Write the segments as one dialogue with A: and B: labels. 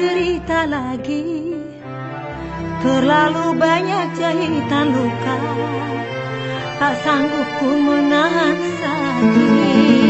A: menderita lagi. Terlalu banyak jahitan luka. Tak sanggup ku menahan sakit.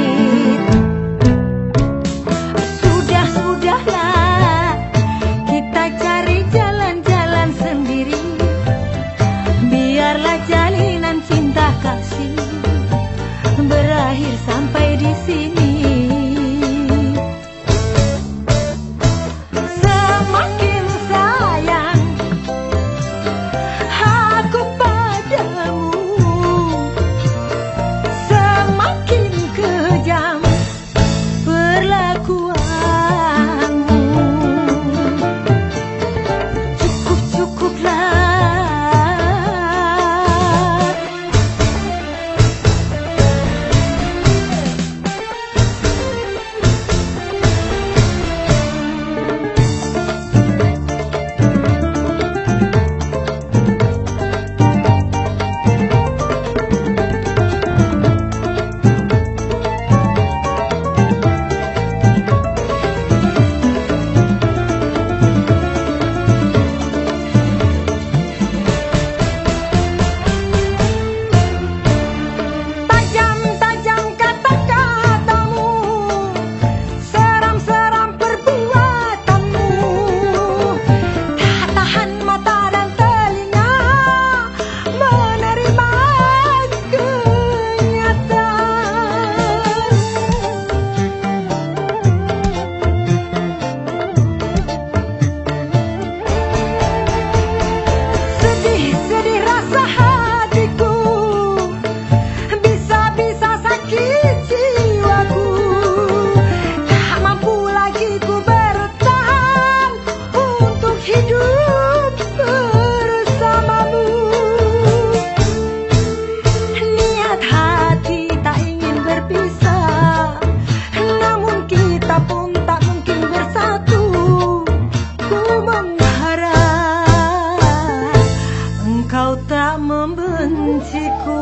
A: membentiku